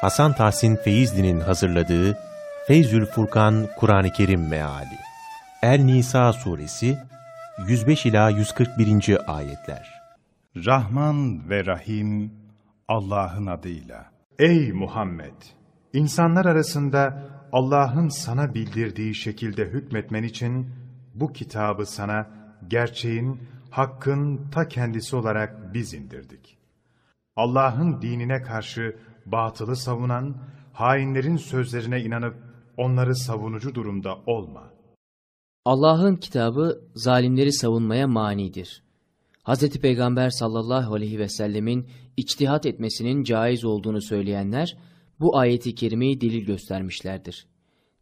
Hasan Tahsin Feyzli'nin hazırladığı Feyzül Furkan Kur'an-ı Kerim Meali El-Nisa Suresi 105 ila 141. ayetler. Rahman ve Rahim Allah'ın adıyla. Ey Muhammed! İnsanlar arasında Allah'ın sana bildirdiği şekilde hükmetmen için bu kitabı sana gerçeğin, hakkın ta kendisi olarak biz indirdik. Allah'ın dinine karşı batılı savunan, hainlerin sözlerine inanıp onları savunucu durumda olma. Allah'ın kitabı zalimleri savunmaya manidir. Hz. Peygamber sallallahu aleyhi ve sellemin içtihat etmesinin caiz olduğunu söyleyenler bu ayeti kerimeyi delil göstermişlerdir.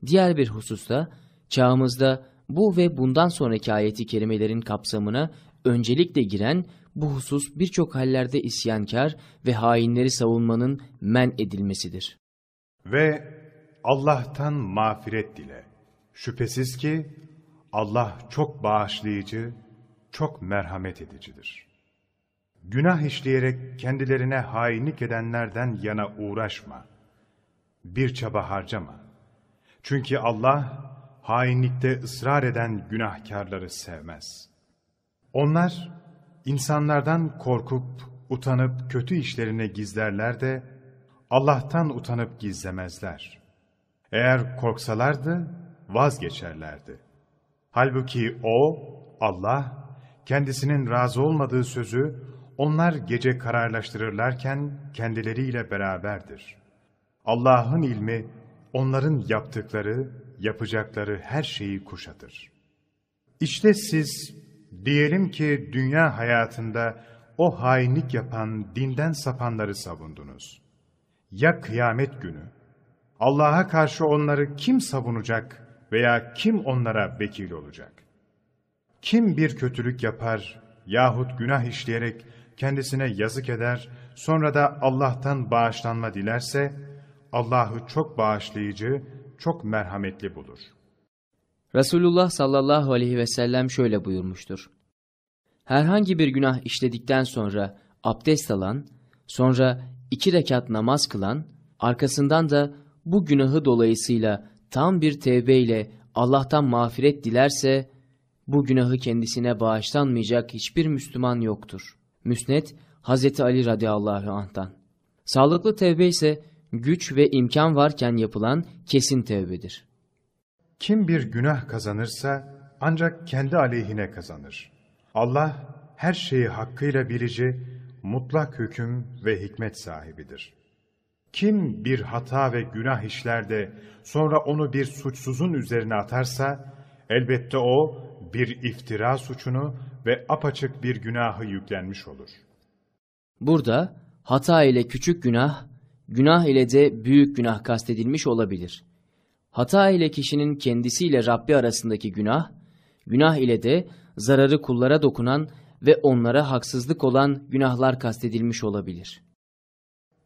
Diğer bir hususta çağımızda bu ve bundan sonraki ayeti kerimelerin kapsamına öncelikle giren bu husus birçok hallerde isyankar ve hainleri savunmanın men edilmesidir. Ve Allah'tan mağfiret dile. Şüphesiz ki Allah çok bağışlayıcı, çok merhamet edicidir. Günah işleyerek kendilerine hainlik edenlerden yana uğraşma. Bir çaba harcama. Çünkü Allah hainlikte ısrar eden günahkarları sevmez. Onlar insanlardan korkup, utanıp kötü işlerine gizlerler de Allah'tan utanıp gizlemezler. Eğer korksalardı vazgeçerlerdi. Halbuki O, Allah, kendisinin razı olmadığı sözü onlar gece kararlaştırırlarken kendileriyle beraberdir. Allah'ın ilmi onların yaptıkları, yapacakları her şeyi kuşatır. İşte siz diyelim ki dünya hayatında o hainlik yapan dinden sapanları savundunuz. Ya kıyamet günü? Allah'a karşı onları kim savunacak veya kim onlara vekil olacak? Kim bir kötülük yapar yahut günah işleyerek kendisine yazık eder, sonra da Allah'tan bağışlanma dilerse, Allah'ı çok bağışlayıcı, çok merhametli bulur. Resulullah sallallahu aleyhi ve sellem şöyle buyurmuştur. Herhangi bir günah işledikten sonra abdest alan, sonra iki rekat namaz kılan, arkasından da bu günahı dolayısıyla tam bir tevbeyle Allah'tan mağfiret dilerse, bu günahı kendisine bağışlanmayacak hiçbir Müslüman yoktur. Müsnet, Hz. Ali radıyallahu anh'tan. Sağlıklı tevbe ise güç ve imkan varken yapılan kesin tevbedir. Kim bir günah kazanırsa ancak kendi aleyhine kazanır. Allah her şeyi hakkıyla bilici, mutlak hüküm ve hikmet sahibidir. Kim bir hata ve günah işler de sonra onu bir suçsuzun üzerine atarsa, elbette o bir iftira suçunu ve apaçık bir günahı yüklenmiş olur. Burada hata ile küçük günah, günah ile de büyük günah kastedilmiş olabilir. Hata ile kişinin kendisiyle Rabbi arasındaki günah, günah ile de zararı kullara dokunan ve onlara haksızlık olan günahlar kastedilmiş olabilir.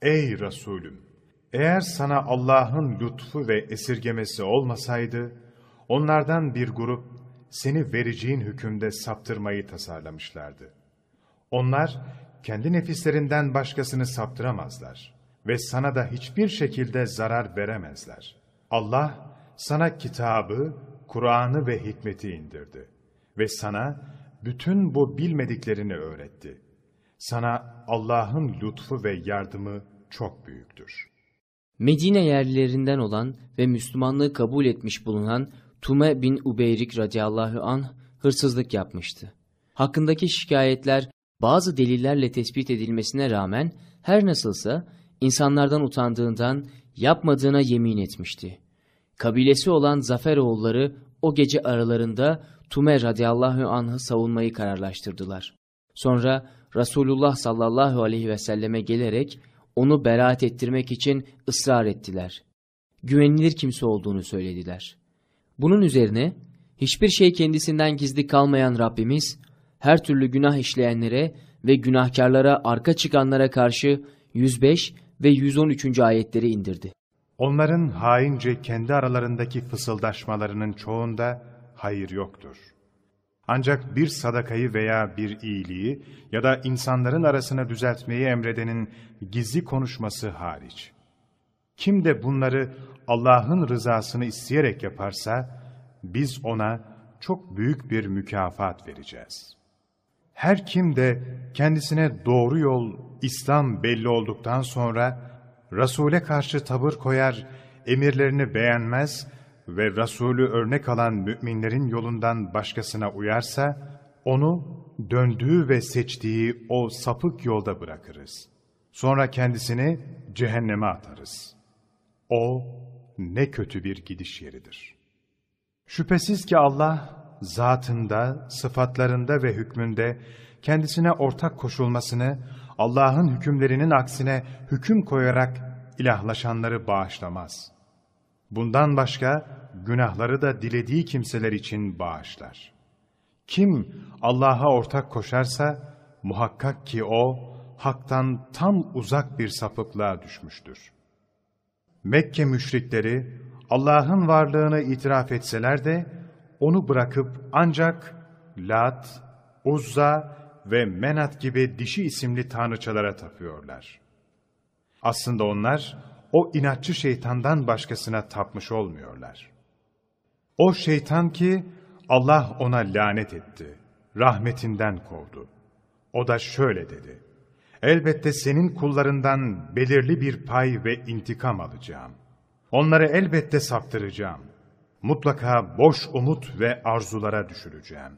Ey Resulüm! Eğer sana Allah'ın lütfu ve esirgemesi olmasaydı, onlardan bir grup seni vereceğin hükümde saptırmayı tasarlamışlardı. Onlar kendi nefislerinden başkasını saptıramazlar ve sana da hiçbir şekilde zarar veremezler. Allah sana kitabı, Kur'an'ı ve hikmeti indirdi ve sana bütün bu bilmediklerini öğretti. Sana Allah'ın lütfu ve yardımı çok büyüktür. Medine yerlilerinden olan ve Müslümanlığı kabul etmiş bulunan Tume bin Ubeyrik radıyallahu anh hırsızlık yapmıştı. Hakkındaki şikayetler bazı delillerle tespit edilmesine rağmen her nasılsa insanlardan utandığından yapmadığına yemin etmişti. Kabilesi olan Zafer oğulları o gece aralarında Tume radıyallahu anh'ı savunmayı kararlaştırdılar. Sonra Resulullah sallallahu aleyhi ve selleme gelerek onu beraat ettirmek için ısrar ettiler. Güvenilir kimse olduğunu söylediler. Bunun üzerine hiçbir şey kendisinden gizli kalmayan Rabbimiz her türlü günah işleyenlere ve günahkarlara arka çıkanlara karşı 105 ve 113. ayetleri indirdi. Onların haince kendi aralarındaki fısıldaşmalarının çoğunda hayır yoktur. Ancak bir sadakayı veya bir iyiliği ya da insanların arasını düzeltmeyi emredenin gizli konuşması hariç. Kim de bunları Allah'ın rızasını isteyerek yaparsa, biz ona çok büyük bir mükafat vereceğiz. Her kim de kendisine doğru yol, İslam belli olduktan sonra, Resul'e karşı tavır koyar, emirlerini beğenmez ve Resulü örnek alan müminlerin yolundan başkasına uyarsa, onu döndüğü ve seçtiği o sapık yolda bırakırız. Sonra kendisini cehenneme atarız. O ne kötü bir gidiş yeridir. Şüphesiz ki Allah, zatında, sıfatlarında ve hükmünde kendisine ortak koşulmasını, Allah'ın hükümlerinin aksine hüküm koyarak ilahlaşanları bağışlamaz. Bundan başka günahları da dilediği kimseler için bağışlar. Kim Allah'a ortak koşarsa, muhakkak ki o, haktan tam uzak bir sapıklığa düşmüştür. Mekke müşrikleri, Allah'ın varlığını itiraf etseler de, onu bırakıp ancak Lat, Uzza ve Menat gibi dişi isimli tanrıçalara tapıyorlar. Aslında onlar, o inatçı şeytandan başkasına tapmış olmuyorlar. O şeytan ki, Allah ona lanet etti, rahmetinden kovdu. O da şöyle dedi, Elbette senin kullarından belirli bir pay ve intikam alacağım. Onları elbette saptıracağım. Mutlaka boş umut ve arzulara düşüreceğim.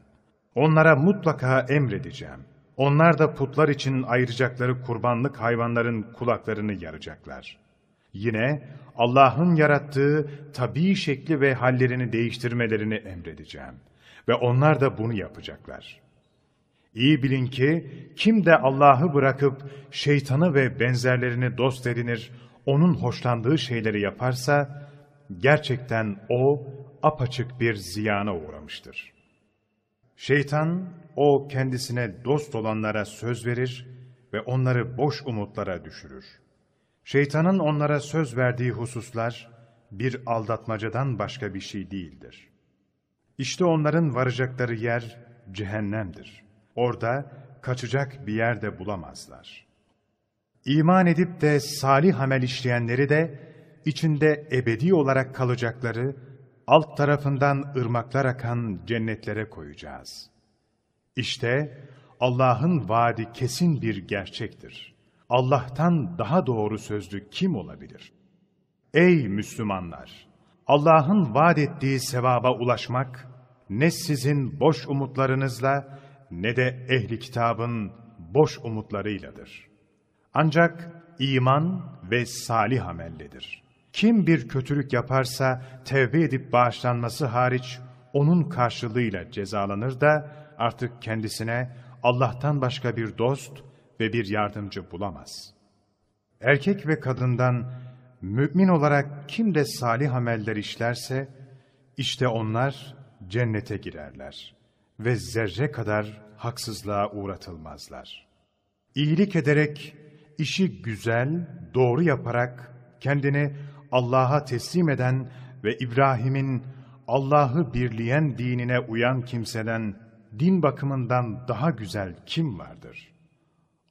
Onlara mutlaka emredeceğim. Onlar da putlar için ayıracakları kurbanlık hayvanların kulaklarını yaracaklar. Yine Allah'ın yarattığı tabii şekli ve hallerini değiştirmelerini emredeceğim. Ve onlar da bunu yapacaklar. İyi bilin ki kim de Allah'ı bırakıp şeytanı ve benzerlerini dost edinir, onun hoşlandığı şeyleri yaparsa, gerçekten o apaçık bir ziyana uğramıştır. Şeytan, o kendisine dost olanlara söz verir ve onları boş umutlara düşürür. Şeytanın onlara söz verdiği hususlar, bir aldatmacadan başka bir şey değildir. İşte onların varacakları yer cehennemdir. Orada kaçacak bir yer de bulamazlar. İman edip de salih amel işleyenleri de içinde ebedi olarak kalacakları alt tarafından ırmaklar akan cennetlere koyacağız. İşte Allah'ın vaadi kesin bir gerçektir. Allah'tan daha doğru sözlü kim olabilir? Ey Müslümanlar! Allah'ın vaat ettiği sevaba ulaşmak, ne sizin boş umutlarınızla, ne de ehli kitabın boş umutlarıyladır. Ancak iman ve salih amelledir. Kim bir kötülük yaparsa tevbe edip bağışlanması hariç onun karşılığıyla cezalanır da artık kendisine Allah'tan başka bir dost ve bir yardımcı bulamaz. Erkek ve kadından mümin olarak kim de salih ameller işlerse işte onlar cennete girerler ve zerre kadar haksızlığa uğratılmazlar. İyilik ederek, işi güzel, doğru yaparak kendini Allah'a teslim eden ve İbrahim'in Allah'ı birleyen dinine uyan kimseden din bakımından daha güzel kim vardır?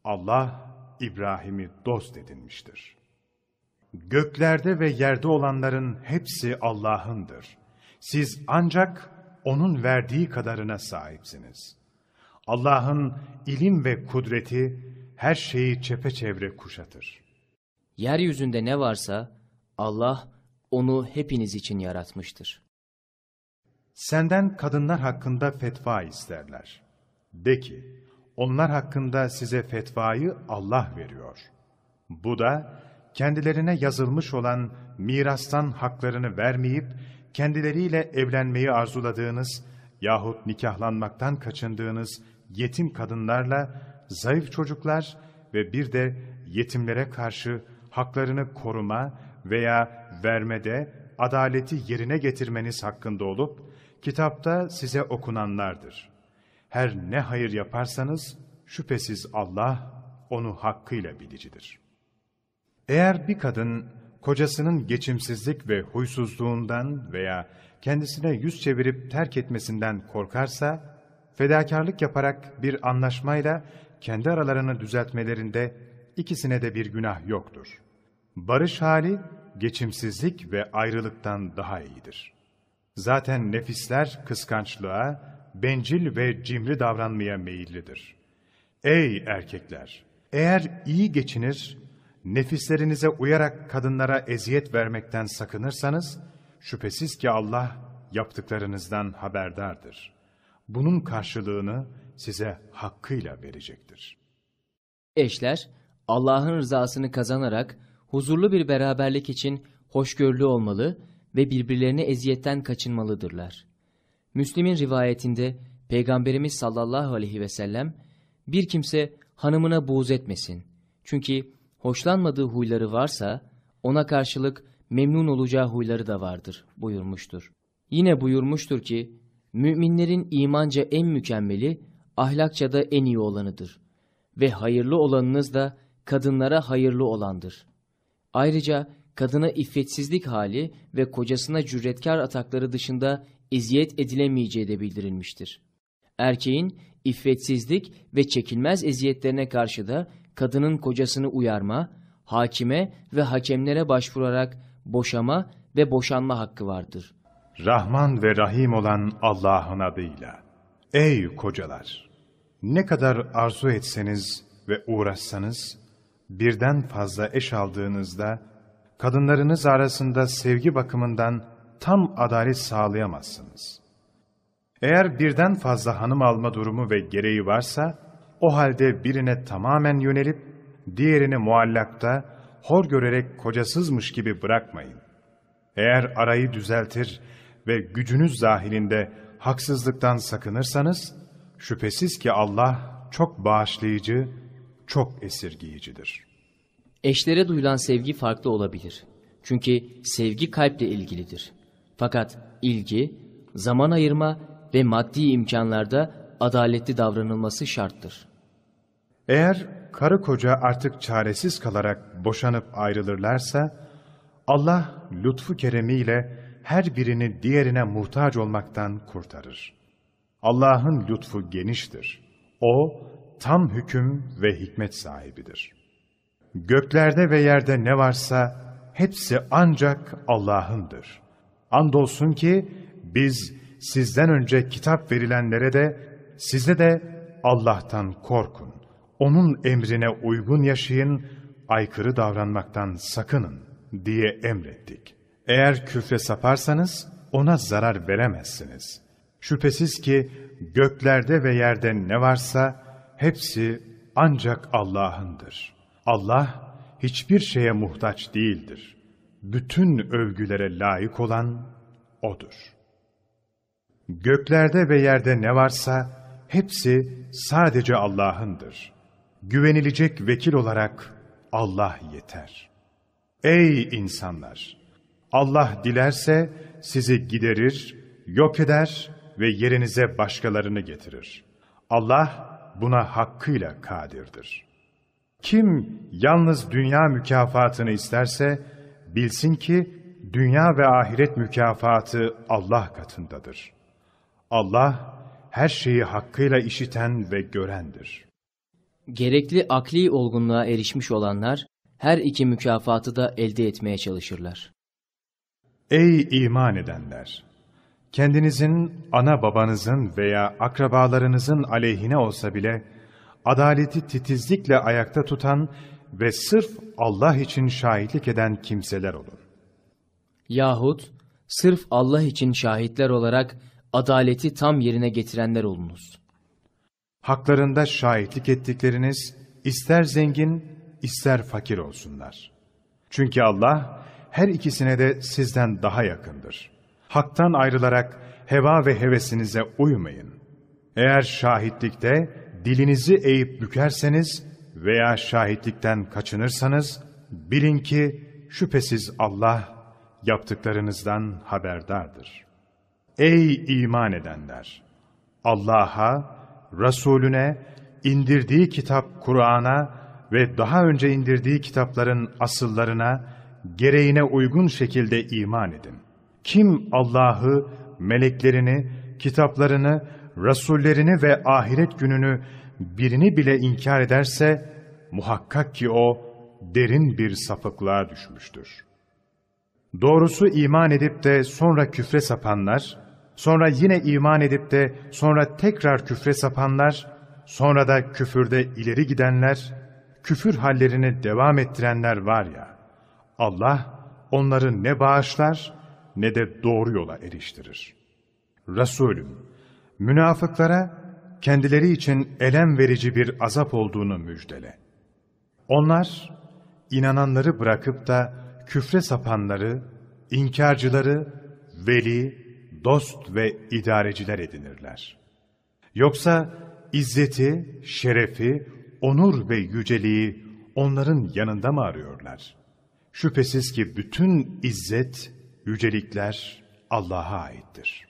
Allah İbrahim'i dost edinmiştir. Göklerde ve yerde olanların hepsi Allah'ındır. Siz ancak O'nun verdiği kadarına sahipsiniz. Allah'ın ilim ve kudreti her şeyi çepeçevre kuşatır. Yeryüzünde ne varsa Allah onu hepiniz için yaratmıştır. Senden kadınlar hakkında fetva isterler. De ki, onlar hakkında size fetvayı Allah veriyor. Bu da kendilerine yazılmış olan mirastan haklarını vermeyip, kendileriyle evlenmeyi arzuladığınız yahut nikahlanmaktan kaçındığınız yetim kadınlarla zayıf çocuklar ve bir de yetimlere karşı haklarını koruma veya vermede adaleti yerine getirmeniz hakkında olup, kitapta size okunanlardır. Her ne hayır yaparsanız, şüphesiz Allah onu hakkıyla bilicidir. Eğer bir kadın, kocasının geçimsizlik ve huysuzluğundan veya kendisine yüz çevirip terk etmesinden korkarsa, fedakarlık yaparak bir anlaşmayla kendi aralarını düzeltmelerinde ikisine de bir günah yoktur. Barış hali geçimsizlik ve ayrılıktan daha iyidir. Zaten nefisler kıskançlığa, bencil ve cimri davranmaya meyillidir. Ey erkekler! Eğer iyi geçinir, nefislerinize uyarak kadınlara eziyet vermekten sakınırsanız, şüphesiz ki Allah yaptıklarınızdan haberdardır. Bunun karşılığını size hakkıyla verecektir. Eşler, Allah'ın rızasını kazanarak huzurlu bir beraberlik için hoşgörülü olmalı ve birbirlerine eziyetten kaçınmalıdırlar. Müslim'in rivayetinde Peygamberimiz sallallahu aleyhi ve sellem, bir kimse hanımına buğz etmesin. Çünkü hoşlanmadığı huyları varsa, ona karşılık memnun olacağı huyları da vardır buyurmuştur. Yine buyurmuştur ki, müminlerin imanca en mükemmeli, ahlakça da en iyi olanıdır. Ve hayırlı olanınız da kadınlara hayırlı olandır. Ayrıca kadına iffetsizlik hali ve kocasına cüretkar atakları dışında eziyet edilemeyeceği de bildirilmiştir. Erkeğin iffetsizlik ve çekilmez eziyetlerine karşı da kadının kocasını uyarma, hakime ve hakemlere başvurarak boşama ve boşanma hakkı vardır. Rahman ve Rahim olan Allah'ın adıyla. Ey kocalar! Ne kadar arzu etseniz ve uğraşsanız, birden fazla eş aldığınızda, kadınlarınız arasında sevgi bakımından tam adalet sağlayamazsınız. Eğer birden fazla hanım alma durumu ve gereği varsa, o halde birine tamamen yönelip, diğerini muallakta, hor görerek kocasızmış gibi bırakmayın. Eğer arayı düzeltir ve gücünüz dahilinde haksızlıktan sakınırsanız, şüphesiz ki Allah çok bağışlayıcı, çok esirgiyicidir. Eşlere duyulan sevgi farklı olabilir. Çünkü sevgi kalple ilgilidir. Fakat ilgi, zaman ayırma ve maddi imkanlarda adaletli davranılması şarttır. Eğer karı koca artık çaresiz kalarak boşanıp ayrılırlarsa, Allah lütfu keremiyle her birini diğerine muhtaç olmaktan kurtarır. Allah'ın lütfu geniştir. O, tam hüküm ve hikmet sahibidir. Göklerde ve yerde ne varsa hepsi ancak Allah'ındır. Andolsun ki biz sizden önce kitap verilenlere de size de Allah'tan korkun. Onun emrine uygun yaşayın, aykırı davranmaktan sakının diye emrettik. Eğer küfre saparsanız ona zarar veremezsiniz. Şüphesiz ki göklerde ve yerde ne varsa hepsi ancak Allah'ındır. Allah hiçbir şeye muhtaç değildir. Bütün övgülere layık olan O'dur. Göklerde ve yerde ne varsa hepsi sadece Allah'ındır. Güvenilecek vekil olarak Allah yeter. Ey insanlar! Allah dilerse sizi giderir, yok eder ve yerinize başkalarını getirir. Allah buna hakkıyla kadirdir. Kim yalnız dünya mükafatını isterse, bilsin ki dünya ve ahiret mükafatı Allah katındadır. Allah her şeyi hakkıyla işiten ve görendir. Gerekli akli olgunluğa erişmiş olanlar, her iki mükafatı da elde etmeye çalışırlar. Ey iman edenler! Kendinizin, ana babanızın veya akrabalarınızın aleyhine olsa bile, adaleti titizlikle ayakta tutan ve sırf Allah için şahitlik eden kimseler olun. Yahut sırf Allah için şahitler olarak adaleti tam yerine getirenler olunuz. Haklarında şahitlik ettikleriniz ister zengin ister fakir olsunlar. Çünkü Allah her ikisine de sizden daha yakındır. Haktan ayrılarak heva ve hevesinize uymayın. Eğer şahitlikte dilinizi eğip bükerseniz veya şahitlikten kaçınırsanız bilin ki şüphesiz Allah yaptıklarınızdan haberdardır. Ey iman edenler! Allah'a, Resulüne, indirdiği kitap Kur'an'a ve daha önce indirdiği kitapların asıllarına, gereğine uygun şekilde iman edin. Kim Allah'ı, meleklerini, kitaplarını, rasullerini ve ahiret gününü birini bile inkar ederse, muhakkak ki o derin bir sapıklığa düşmüştür. Doğrusu iman edip de sonra küfre sapanlar, sonra yine iman edip de sonra tekrar küfre sapanlar, sonra da küfürde ileri gidenler, küfür hallerini devam ettirenler var ya, Allah onları ne bağışlar ne de doğru yola eriştirir. Resulüm, münafıklara kendileri için elem verici bir azap olduğunu müjdele. Onlar, inananları bırakıp da küfre sapanları, inkarcıları, veli, dost ve idareciler edinirler. Yoksa izzeti, şerefi, onur ve yüceliği onların yanında mı arıyorlar? Şüphesiz ki bütün izzet, yücelikler Allah'a aittir.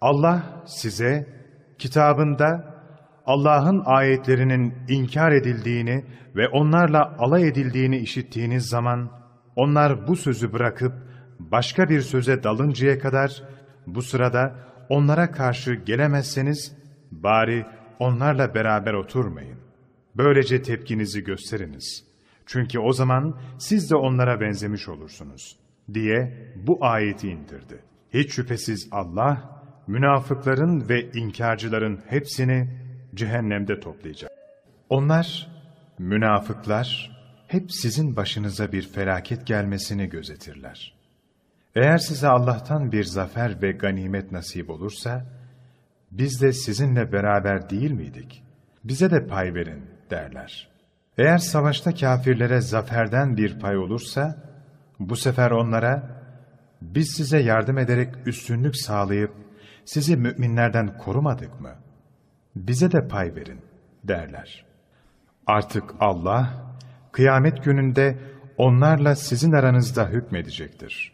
Allah size kitabında Allah'ın ayetlerinin inkar edildiğini ve onlarla alay edildiğini işittiğiniz zaman, onlar bu sözü bırakıp başka bir söze dalıncaya kadar, bu sırada onlara karşı gelemezseniz, bari onlarla beraber oturmayın. Böylece tepkinizi gösteriniz. Çünkü o zaman siz de onlara benzemiş olursunuz, diye bu ayeti indirdi. Hiç şüphesiz Allah, münafıkların ve inkarcıların hepsini cehennemde toplayacak. Onlar, münafıklar, hep sizin başınıza bir felaket gelmesini gözetirler. Eğer size Allah'tan bir zafer ve ganimet nasip olursa, biz de sizinle beraber değil miydik? Bize de pay verin derler. Eğer savaşta kafirlere zaferden bir pay olursa, bu sefer onlara, biz size yardım ederek üstünlük sağlayıp, sizi müminlerden korumadık mı? Bize de pay verin derler. Artık Allah, kıyamet gününde onlarla sizin aranızda hükmedecektir.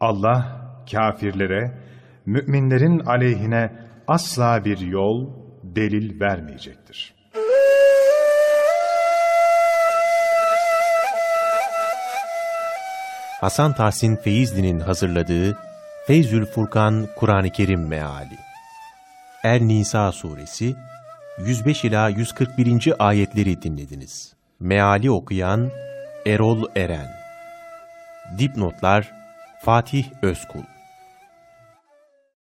Allah, kafirlere, müminlerin aleyhine asla bir yol, delil vermeyecektir. Hasan Tahsin Feyzli'nin hazırladığı Feyzül Furkan Kur'an-ı Kerim Meali Er-Nisa Suresi 105 ila 141. ayetleri dinlediniz. Meali okuyan Erol Eren Dipnotlar Fatih Özkul